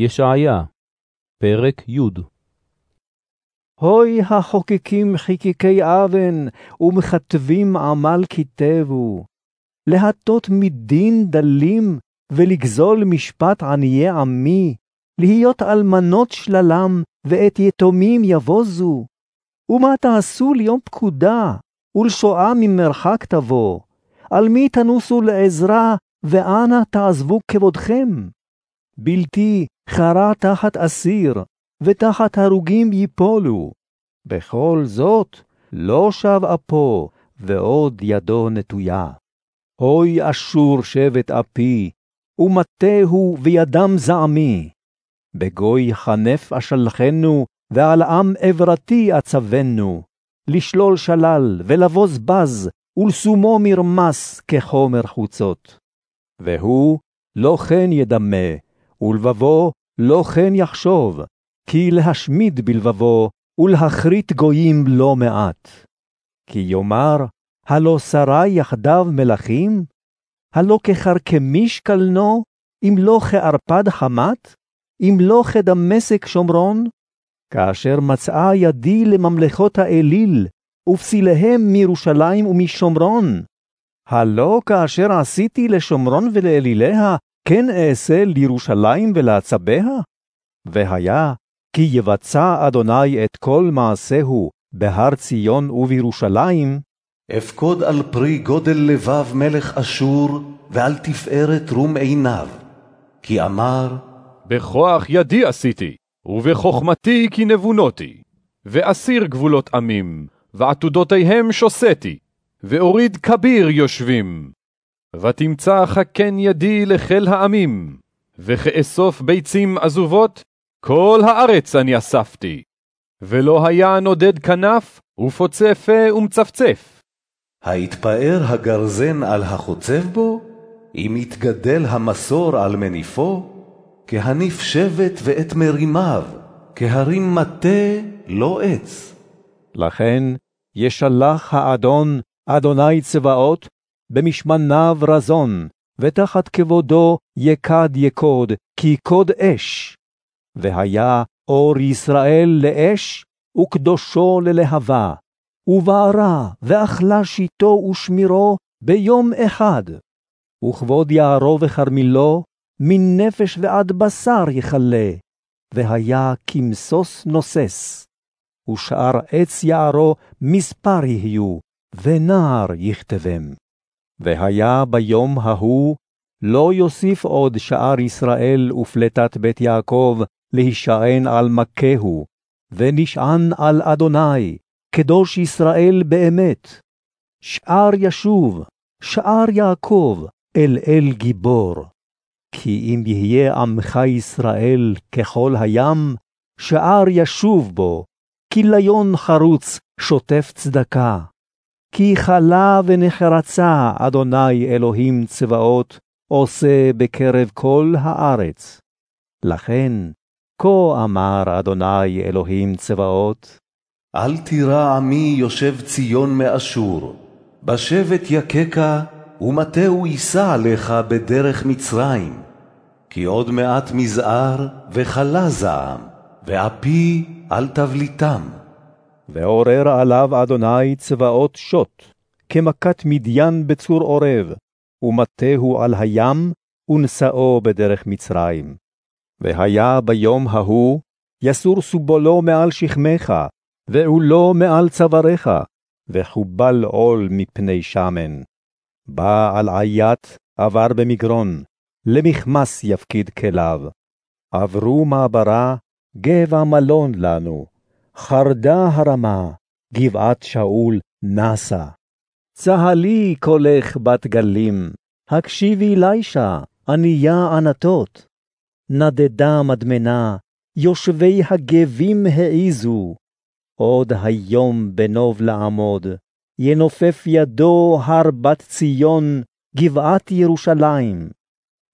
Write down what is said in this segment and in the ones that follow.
ישעיה, פרק י' הוי החוקקים חיקיקי אבן, ומכתבים עמל כתבו. להטות מדין דלים, ולגזול משפט עניי עמי, להיות אלמנות שללם, ואת יתומים יבוזו. ומה תעשו ליום פקודה, ולשואה ממרחק תבוא? על מי תנוסו לעזרה, ואנה תעזבו כבודכם? בלתי חרה תחת אסיר, ותחת הרוגים יפולו. בכל זאת, לא שב אפו, ועוד ידו נטויה. הוי אשור שבט אפי, ומטהו וידם זעמי. בגוי חנף אשלחנו, ועל עם עברתי אצבנו, לשלול שלל ולבוז בז, ולשומו מרמס כחומר חוצות. והוא לא כן ידמה, ולבבו לא כן יחשוב, כי להשמיד בלבבו, ולהכרית גויים לא מעט. כי יאמר, הלא שרה יחדיו מלכים? הלא כחרקמיש קלנו, אם לא כערפד חמת? אם לא כדמשק שומרון? כאשר מצאה ידי לממלכות האליל, ופסיליהם מירושלים ומשומרון. הלא כאשר עשיתי לשומרון ולאליליה, כן אעשה לירושלים ולעצביה? והיה, כי יבצע אדוני את כל מעשהו בהר ציון ובירושלים, אפקוד על פרי גודל לבב מלך אשור, ועל תפארת רום עיניו. כי אמר, בכוח ידי עשיתי, ובחוכמתי כי נבונותי, ואסיר גבולות עמים, ועתודותיהם שוסתי, ואוריד כביר יושבים. ותמצא חכן ידי לחיל העמים, וכאסוף ביצים עזובות, כל הארץ אני אספתי. ולא היה נודד כנף, ופוצה פה ומצפצף. היתפאר הגרזן על החוצב בו? אם יתגדל המסור על מניפו? כהניף שבט ואת מרימיו, כהרים מטה לא עץ. לכן ישלח האדון, אדוני צבאות, במשמניו רזון, ותחת כבודו יקד יקוד, כי קוד אש. והיה אור ישראל לאש, וקדושו ללהבה, ובערה, ואכלה שיטו ושמירו ביום אחד. וכבוד יערו וכרמילו, מנפש ועד בשר יכלה, והיה כמסוס נוסס. ושאר עץ יערו מספר יהיו, ונער יכתבם. והיה ביום ההוא, לא יוסיף עוד שאר ישראל ופלטת בית יעקב להישען על מכהו, ונשען על אדוני, קדוש ישראל באמת. שאר ישוב, שאר יעקב, אל אל גיבור. כי אם יהיה עמך ישראל ככל הים, שאר ישוב בו, כליון חרוץ שוטף צדקה. כי חלה ונחרצה אדוני אלוהים צבאות, עושה בקרב כל הארץ. לכן, כה אמר אדוני אלוהים צבאות, אל תירא עמי יושב ציון מאשור, בשבט יככה, ומטהו יישא עליך בדרך מצרים. כי עוד מעט מזער וכלה זעם, ואפי על תבליתם. ועורר עליו אדוני צבאות שוט, כמכת מדיין בצור עורב, ומטהו על הים, ונשאו בדרך מצרים. והיה ביום ההוא, יסור סובולו מעל שכמך, ועולו מעל צוואריך, וחובל עול מפני שמן. בא על עיית, עבר במגרון, למכמס יפקיד כליו. עברו מעברה, גבע מלון לנו, חרדה הרמה, גבעת שאול נסה. צהלי קולך בת גלים, הקשיבי לישה, ענייה ענתות. נדדה מדמנה, יושבי הגבים העיזו. עוד היום בנוב לעמוד, ינופף ידו הר בת ציון, גבעת ירושלים.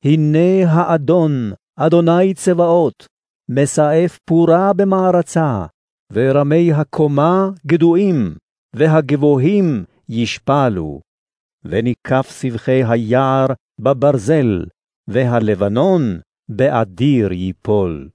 הנה האדון, אדוני צבאות, מסעף פורה במערצה, ורמי הקומה גדועים, והגבוהים ישפלו. וניקף סבכי היער בברזל, והלבנון באדיר ייפול.